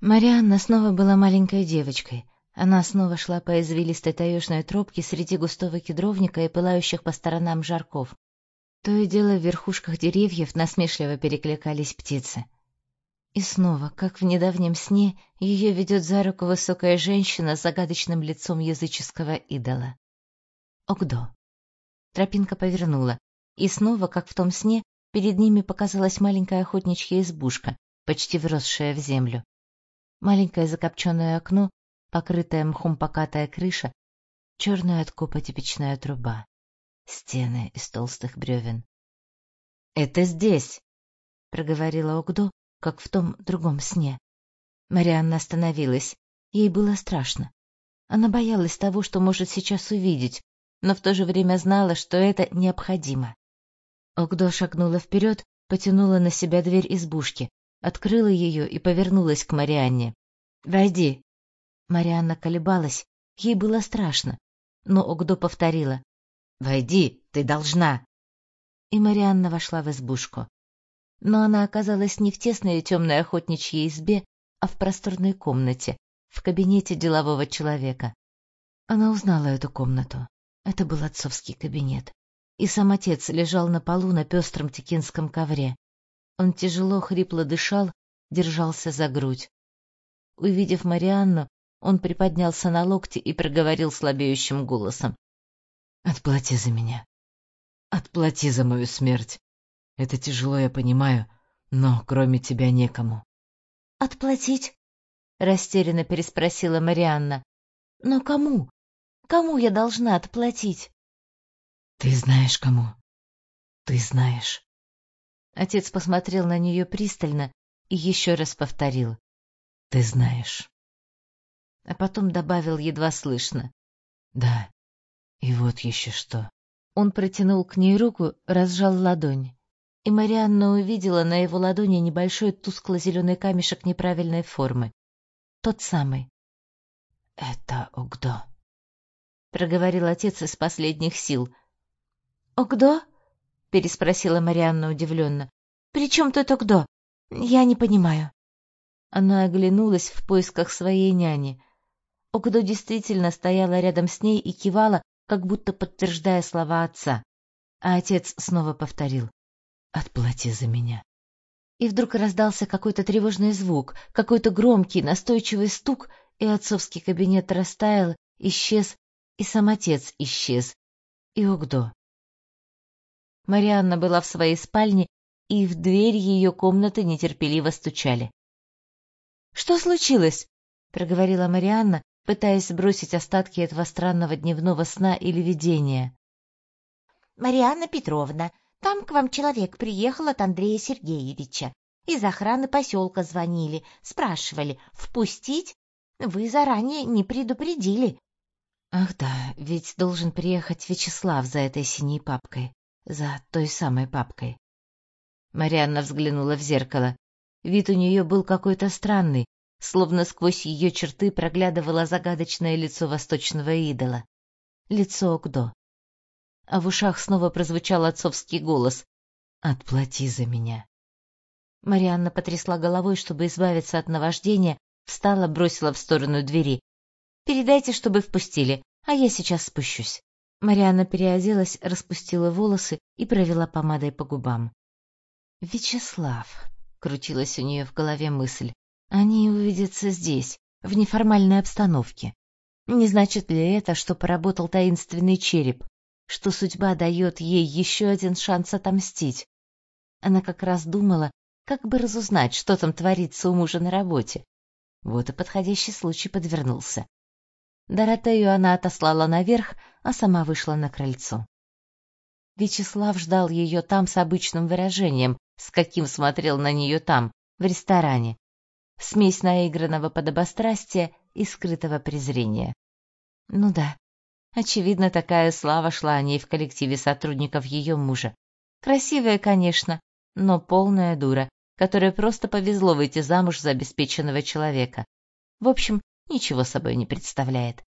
Марианна снова была маленькой девочкой. Она снова шла по извилистой таежной тропке среди густого кедровника и пылающих по сторонам жарков. То и дело в верхушках деревьев насмешливо перекликались птицы. И снова, как в недавнем сне, ее ведет за руку высокая женщина с загадочным лицом языческого идола. Огдо. Тропинка повернула, и снова, как в том сне, перед ними показалась маленькая охотничья избушка, почти вросшая в землю. Маленькое закопченное окно, покрытая мхом покатая крыша, черная от копоти печная труба, стены из толстых бревен. — Это здесь! — проговорила Огдо, как в том другом сне. Марианна остановилась. Ей было страшно. Она боялась того, что может сейчас увидеть, но в то же время знала, что это необходимо. Огдо шагнула вперед, потянула на себя дверь избушки, открыла ее и повернулась к Марианне. «Войди!» Марианна колебалась, ей было страшно, но Огдо повторила. «Войди, ты должна!» И Марианна вошла в избушку. Но она оказалась не в тесной и темной охотничьей избе, а в просторной комнате, в кабинете делового человека. Она узнала эту комнату. Это был отцовский кабинет. И сам отец лежал на полу на пестром текинском ковре. Он тяжело, хрипло дышал, держался за грудь. Увидев Марианну, он приподнялся на локти и проговорил слабеющим голосом. «Отплати за меня. Отплати за мою смерть. Это тяжело, я понимаю, но кроме тебя некому». «Отплатить?» — растерянно переспросила Марианна. «Но кому? Кому я должна отплатить?» «Ты знаешь, кому. Ты знаешь». Отец посмотрел на нее пристально и еще раз повторил. «Ты знаешь» а потом добавил едва слышно. «Да, и вот еще что». Он протянул к ней руку, разжал ладонь. И Марианна увидела на его ладони небольшой тускло-зеленый камешек неправильной формы. Тот самый. «Это Огдо», — проговорил отец из последних сил. «Огдо?» — переспросила Марианна удивленно. «При чем тут Огдо? Я не понимаю». Она оглянулась в поисках своей няни. Огдо действительно стояла рядом с ней и кивала, как будто подтверждая слова отца. А отец снова повторил «Отплати за меня». И вдруг раздался какой-то тревожный звук, какой-то громкий, настойчивый стук, и отцовский кабинет растаял, исчез, и сам отец исчез, и Огдо. Марианна была в своей спальне, и в дверь ее комнаты нетерпеливо стучали. — Что случилось? — проговорила Марианна, пытаясь сбросить остатки этого странного дневного сна или видения. «Марианна Петровна, там к вам человек приехал от Андрея Сергеевича. Из охраны поселка звонили, спрашивали, впустить? Вы заранее не предупредили». «Ах да, ведь должен приехать Вячеслав за этой синей папкой, за той самой папкой». Марианна взглянула в зеркало. Вид у нее был какой-то странный, словно сквозь ее черты проглядывало загадочное лицо восточного идола. Лицо Огдо. А в ушах снова прозвучал отцовский голос. «Отплати за меня». Марианна потрясла головой, чтобы избавиться от наваждения, встала, бросила в сторону двери. «Передайте, чтобы впустили, а я сейчас спущусь». Марианна переоделась, распустила волосы и провела помадой по губам. «Вячеслав», — крутилась у нее в голове мысль, они увидятся здесь, в неформальной обстановке. Не значит ли это, что поработал таинственный череп, что судьба дает ей еще один шанс отомстить? Она как раз думала, как бы разузнать, что там творится у мужа на работе. Вот и подходящий случай подвернулся. Доротею она отослала наверх, а сама вышла на крыльцо. Вячеслав ждал ее там с обычным выражением, с каким смотрел на нее там, в ресторане, смесь наигранного подобострастия и скрытого презрения. Ну да, очевидно, такая слава шла о ней в коллективе сотрудников ее мужа. Красивая, конечно, но полная дура, которая просто повезло выйти замуж за обеспеченного человека. В общем, ничего собой не представляет.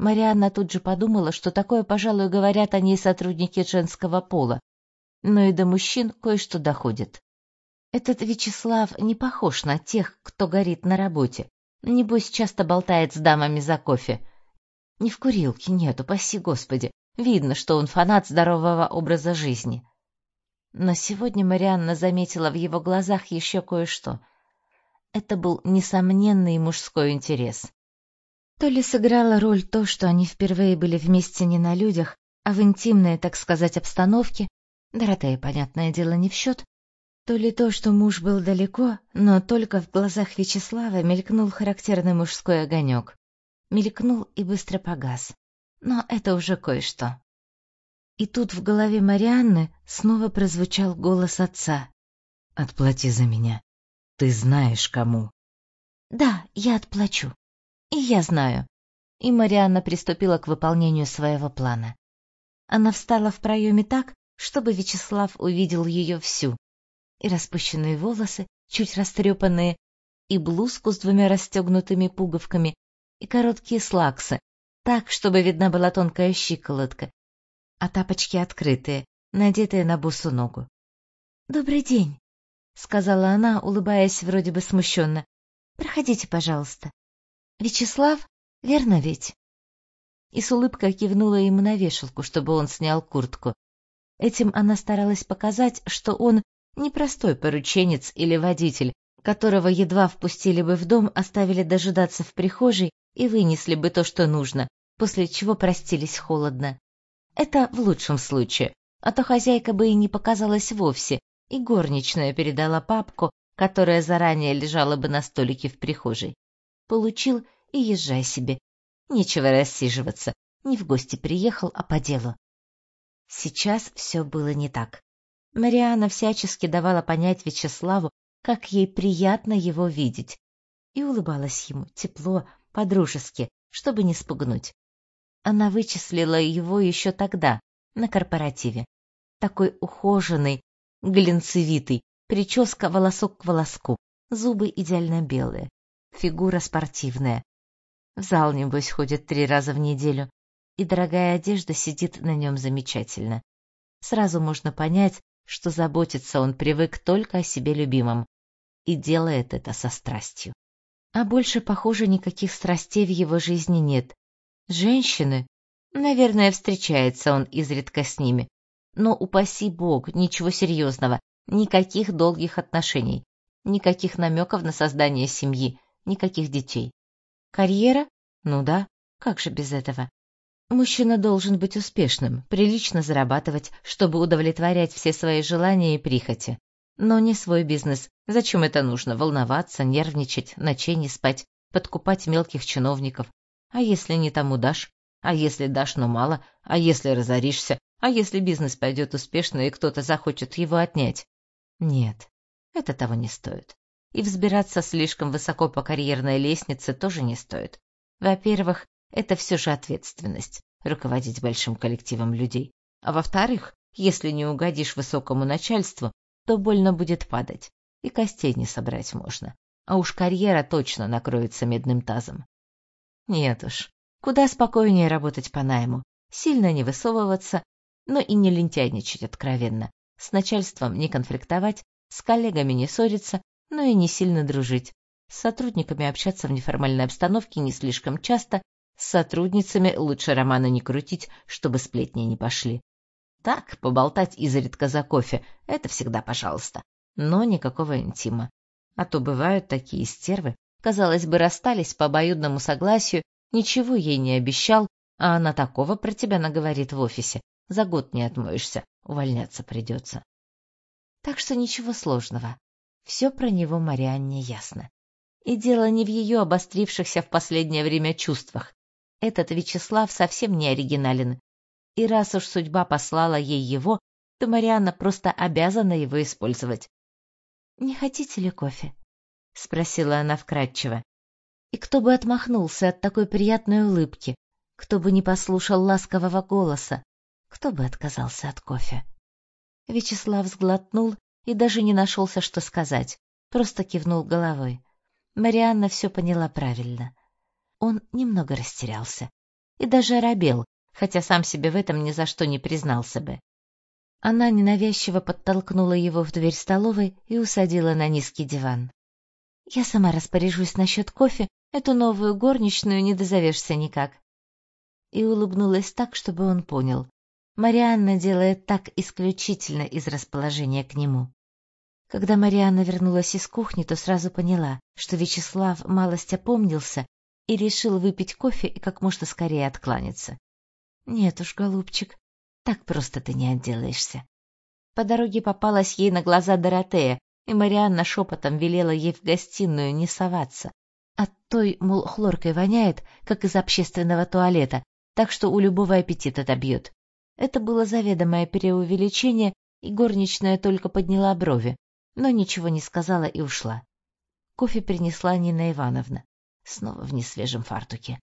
Марианна тут же подумала, что такое, пожалуй, говорят о ней сотрудники женского пола. Но и до мужчин кое-что доходит. Этот Вячеслав не похож на тех, кто горит на работе. Небось, часто болтает с дамами за кофе. Не в курилке, нет, упаси господи. Видно, что он фанат здорового образа жизни. Но сегодня Марианна заметила в его глазах еще кое-что. Это был несомненный мужской интерес. То ли сыграла роль то, что они впервые были вместе не на людях, а в интимной, так сказать, обстановке, Доротея, понятное дело, не в счет, то ли то, что муж был далеко, но только в глазах Вячеслава мелькнул характерный мужской огонек. Мелькнул и быстро погас. Но это уже кое-что. И тут в голове Марианны снова прозвучал голос отца. «Отплати за меня. Ты знаешь, кому». «Да, я отплачу. И я знаю». И Марианна приступила к выполнению своего плана. Она встала в проеме так, чтобы Вячеслав увидел ее всю. И распущенные волосы, чуть растрепанные, и блузку с двумя расстегнутыми пуговками, и короткие слаксы, так, чтобы видна была тонкая щиколотка, а тапочки открытые, надетые на босу ногу. «Добрый день», — сказала она, улыбаясь вроде бы смущенно. «Проходите, пожалуйста». «Вячеслав, верно ведь?» И с улыбкой кивнула ему на вешалку, чтобы он снял куртку. Этим она старалась показать, что он не простой порученец или водитель, которого едва впустили бы в дом, оставили дожидаться в прихожей и вынесли бы то, что нужно, после чего простились холодно. Это в лучшем случае, а то хозяйка бы и не показалась вовсе, и горничная передала папку, которая заранее лежала бы на столике в прихожей. Получил и езжай себе. Нечего рассиживаться. Не в гости приехал, а по делу. Сейчас все было не так. Мариана всячески давала понять Вячеславу, как ей приятно его видеть, и улыбалась ему тепло, по-дружески, чтобы не спугнуть. Она вычислила его еще тогда, на корпоративе. Такой ухоженный, глинцевитый, прическа волосок к волоску, зубы идеально белые, фигура спортивная. В зал, небось, ходит три раза в неделю, и дорогая одежда сидит на нем замечательно. Сразу можно понять, что заботиться он привык только о себе любимом, и делает это со страстью. А больше, похоже, никаких страстей в его жизни нет, Женщины? Наверное, встречается он изредка с ними. Но, упаси бог, ничего серьезного, никаких долгих отношений, никаких намеков на создание семьи, никаких детей. Карьера? Ну да, как же без этого? Мужчина должен быть успешным, прилично зарабатывать, чтобы удовлетворять все свои желания и прихоти. Но не свой бизнес. Зачем это нужно? Волноваться, нервничать, ночей не спать, подкупать мелких чиновников, а если не тому дашь? А если дашь, но мало? А если разоришься? А если бизнес пойдет успешно и кто-то захочет его отнять? Нет, это того не стоит. И взбираться слишком высоко по карьерной лестнице тоже не стоит. Во-первых, это все же ответственность — руководить большим коллективом людей. А во-вторых, если не угодишь высокому начальству, то больно будет падать, и костей не собрать можно. А уж карьера точно накроется медным тазом. Нет уж, куда спокойнее работать по найму, сильно не высовываться, но и не лентяйничать откровенно, с начальством не конфликтовать, с коллегами не ссориться, но и не сильно дружить, с сотрудниками общаться в неформальной обстановке не слишком часто, с сотрудницами лучше романа не крутить, чтобы сплетни не пошли. Так, поболтать изредка за кофе — это всегда пожалуйста, но никакого интима. А то бывают такие стервы, казалось бы, расстались по обоюдному согласию, ничего ей не обещал, а она такого про тебя наговорит в офисе. За год не отмоешься, увольняться придется. Так что ничего сложного. Все про него Марианне ясно. И дело не в ее обострившихся в последнее время чувствах. Этот Вячеслав совсем не оригинален. И раз уж судьба послала ей его, то Марианна просто обязана его использовать. «Не хотите ли кофе?» — спросила она вкратчиво. И кто бы отмахнулся от такой приятной улыбки, кто бы не послушал ласкового голоса, кто бы отказался от кофе. Вячеслав сглотнул и даже не нашелся, что сказать, просто кивнул головой. Марианна все поняла правильно. Он немного растерялся и даже оробел, хотя сам себе в этом ни за что не признался бы. Она ненавязчиво подтолкнула его в дверь столовой и усадила на низкий диван. «Я сама распоряжусь насчет кофе, эту новую горничную не дозовешься никак». И улыбнулась так, чтобы он понял. Марианна делает так исключительно из расположения к нему. Когда Марианна вернулась из кухни, то сразу поняла, что Вячеслав малость опомнился и решил выпить кофе и как можно скорее откланяться. Нет уж, голубчик, так просто ты не отделаешься. По дороге попалась ей на глаза Доротея, и Марианна шепотом велела ей в гостиную не соваться. От той, мол, хлоркой воняет, как из общественного туалета, так что у любого аппетит отобьет. Это было заведомое переувеличение, и горничная только подняла брови, но ничего не сказала и ушла. Кофе принесла Нина Ивановна, снова в несвежем фартуке.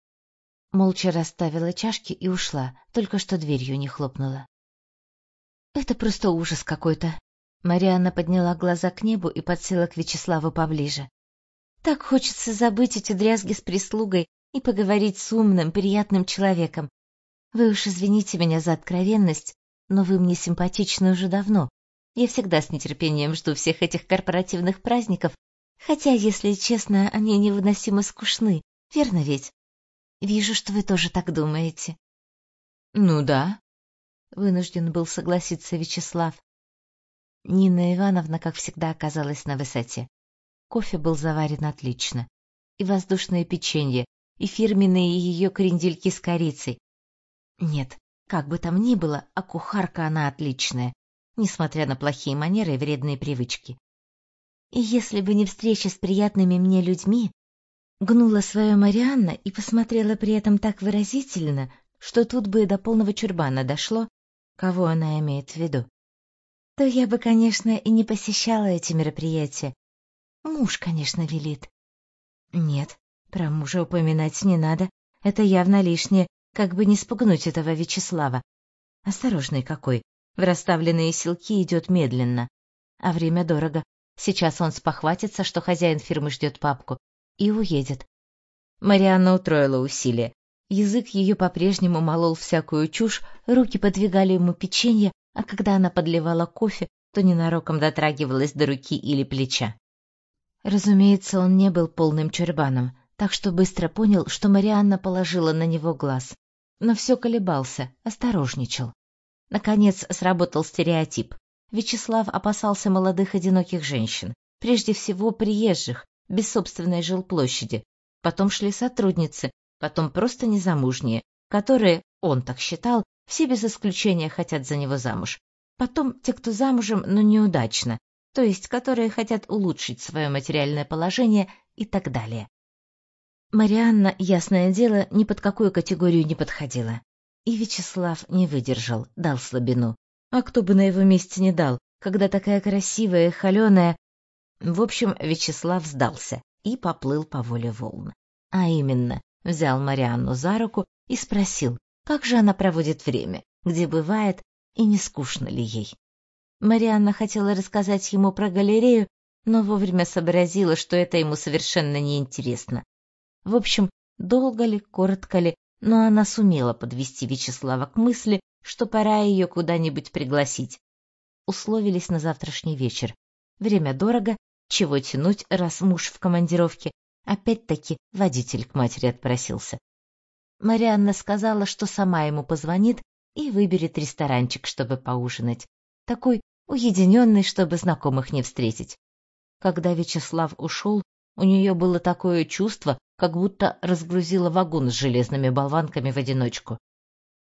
Молча расставила чашки и ушла, только что дверью не хлопнула. Это просто ужас какой-то. Марианна подняла глаза к небу и подсела к Вячеславу поближе. Так хочется забыть эти дрязги с прислугой и поговорить с умным, приятным человеком. Вы уж извините меня за откровенность, но вы мне симпатичны уже давно. Я всегда с нетерпением жду всех этих корпоративных праздников, хотя, если честно, они невыносимо скучны, верно ведь? Вижу, что вы тоже так думаете. Ну да, вынужден был согласиться Вячеслав. Нина Ивановна, как всегда, оказалась на высоте. Кофе был заварен отлично. И воздушное печенье, и фирменные ее крендельки с корицей. Нет, как бы там ни было, а кухарка она отличная, несмотря на плохие манеры и вредные привычки. И если бы не встреча с приятными мне людьми, Гнула свое Марианна и посмотрела при этом так выразительно, что тут бы до полного чурбана дошло, кого она имеет в виду. То я бы, конечно, и не посещала эти мероприятия. Муж, конечно, велит. Нет, про мужа упоминать не надо. Это явно лишнее, как бы не спугнуть этого Вячеслава. Осторожный какой. В расставленные силки идет медленно. А время дорого. Сейчас он спохватится, что хозяин фирмы ждет папку, и уедет. Марианна утроила усилия. Язык ее по-прежнему молол всякую чушь, руки подвигали ему печенье, а когда она подливала кофе, то ненароком дотрагивалась до руки или плеча. Разумеется, он не был полным чурбаном, так что быстро понял, что Марианна положила на него глаз. Но все колебался, осторожничал. Наконец сработал стереотип. Вячеслав опасался молодых одиноких женщин, прежде всего приезжих, без собственной жилплощади. Потом шли сотрудницы, потом просто незамужние, которые, он так считал, все без исключения хотят за него замуж. Потом те, кто замужем, но неудачно, то есть которые хотят улучшить свое материальное положение и так далее. Марианна, ясное дело, ни под какую категорию не подходила. И Вячеслав не выдержал, дал слабину. А кто бы на его месте не дал, когда такая красивая, холеная, в общем, Вячеслав сдался и поплыл по воле волн. А именно, взял Марианну за руку и спросил, как же она проводит время, где бывает и не скучно ли ей. Марианна хотела рассказать ему про галерею, но вовремя сообразила, что это ему совершенно неинтересно. В общем, долго ли, коротко ли, но она сумела подвести Вячеслава к мысли, что пора ее куда-нибудь пригласить. Условились на завтрашний вечер. Время дорого, чего тянуть, раз муж в командировке? Опять-таки водитель к матери отпросился. Марианна сказала, что сама ему позвонит и выберет ресторанчик, чтобы поужинать. Такой уединенный, чтобы знакомых не встретить. Когда Вячеслав ушел, у нее было такое чувство, как будто разгрузила вагон с железными болванками в одиночку.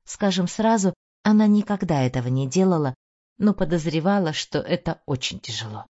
Скажем сразу, она никогда этого не делала, но подозревала, что это очень тяжело.